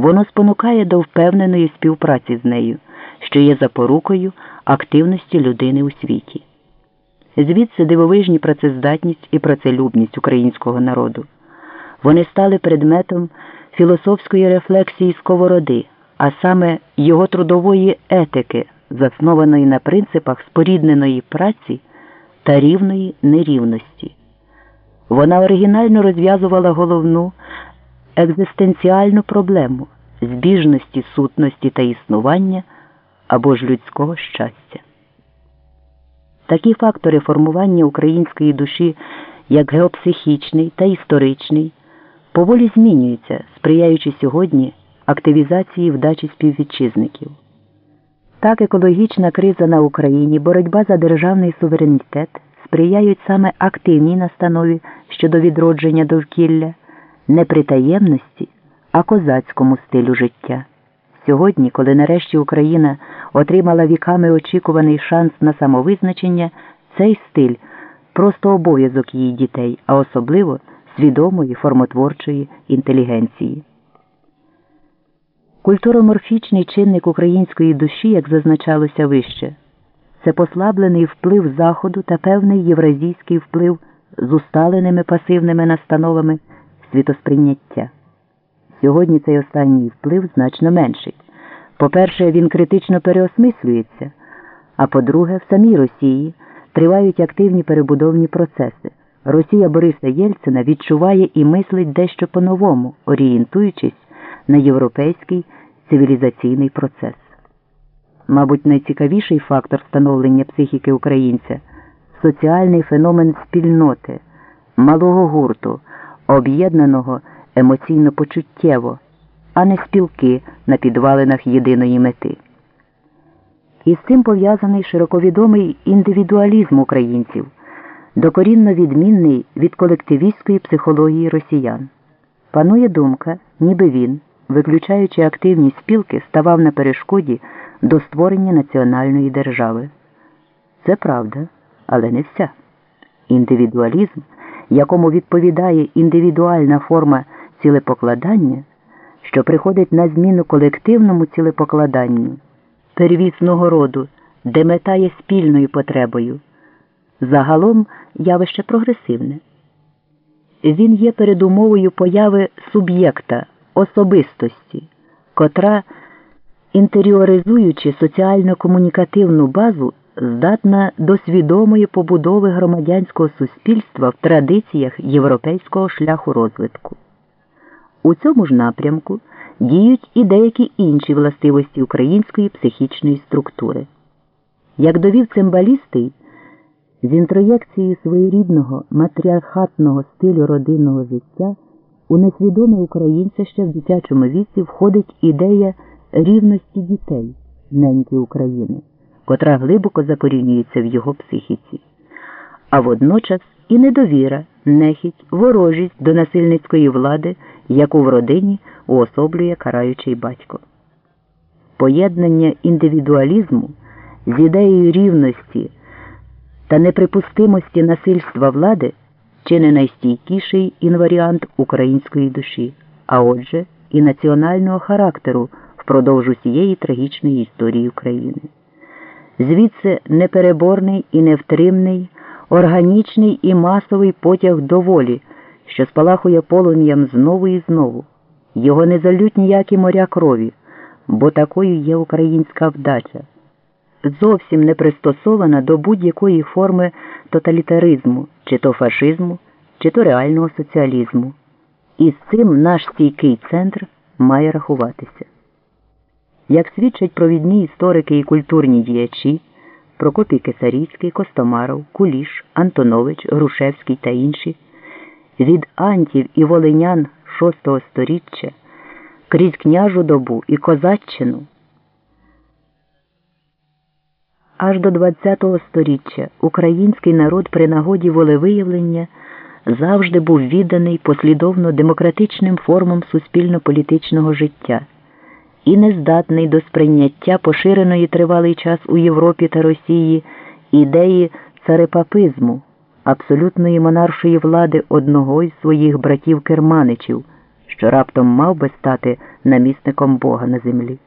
воно спонукає до впевненої співпраці з нею, що є запорукою активності людини у світі. Звідси дивовижні працездатність і працелюбність українського народу. Вони стали предметом філософської рефлексії сковороди, а саме його трудової етики, заснованої на принципах спорідненої праці та рівної нерівності. Вона оригінально розв'язувала головну екзистенціальну проблему збіжності сутності та існування або ж людського щастя. Такі фактори формування української душі, як геопсихічний та історичний, поволі змінюються, сприяючи сьогодні активізації вдачі співвітчизників. Так екологічна криза на Україні, боротьба за державний суверенітет сприяють саме активній настанові щодо відродження довкілля, не притаємності, а козацькому стилю життя. Сьогодні, коли нарешті Україна отримала віками очікуваний шанс на самовизначення, цей стиль просто обов'язок її дітей, а особливо свідомої формотворчої інтелігенції. Культуроморфічний чинник української душі, як зазначалося вище, це послаблений вплив Заходу та певний євразійський вплив з усталеними пасивними настановами світосприйняття. Сьогодні цей останній вплив значно менший. По-перше, він критично переосмислюється, а по-друге, в самій Росії тривають активні перебудовні процеси. Росія Бориса Єльцина відчуває і мислить дещо по-новому, орієнтуючись на європейський цивілізаційний процес. Мабуть, найцікавіший фактор становлення психіки українця соціальний феномен спільноти, малого гурту, об'єднаного емоційно почуттєво, а не спілки на підвалинах єдиної мети. І з цим пов'язаний широковідомий індивідуалізм українців, докорінно відмінний від колективістської психології росіян. Панує думка, ніби він, виключаючи активність спілки, ставав на перешкоді до створення національної держави. Це правда, але не вся. Індивідуалізм, якому відповідає індивідуальна форма цілепокладання, що приходить на зміну колективному цілепокладанню, первісного роду, де мета є спільною потребою, загалом явище прогресивне. Він є передумовою появи суб'єкта, особистості, котра, інтеріоризуючи соціально-комунікативну базу, здатна до свідомої побудови громадянського суспільства в традиціях європейського шляху розвитку. У цьому ж напрямку діють і деякі інші властивості української психічної структури. Як довів цимбалістий, з інтроєкцією своєрідного матріархатного стилю родинного життя у несвідоме українця ще в дитячому віці входить ідея рівності дітей, неньки України, котра глибоко закорінюється в його психіці, а водночас і недовіра, нехідь, ворожість до насильницької влади, яку в родині уособлює караючий батько. Поєднання індивідуалізму з ідеєю рівності та неприпустимості насильства влади чи не найстійкіший інваріант української душі, а отже, і національного характеру впродовж усієї трагічної історії України. Звідси непереборний і невтримний, органічний і масовий потяг до волі, що спалахує полум'ям знову і знову. Його не залють ніякі моря крові, бо такою є українська вдача зовсім не пристосована до будь-якої форми тоталітаризму, чи то фашизму, чи то реального соціалізму. І з цим наш стійкий центр має рахуватися. Як свідчать провідні історики і культурні діячі Прокопій Кисарійський, Костомаров, Куліш, Антонович, Грушевський та інші, від антів і волинян VI століття крізь княжу добу і козаччину аж до ХХ століття український народ при нагоді волевиявлення завжди був відданий послідовно демократичним формам суспільно-політичного життя і нездатний до сприйняття поширеної тривалий час у Європі та Росії ідеї царепапизму, абсолютної монаршої влади одного із своїх братів керманичів. що раптом мав би стати намісником Бога на землі.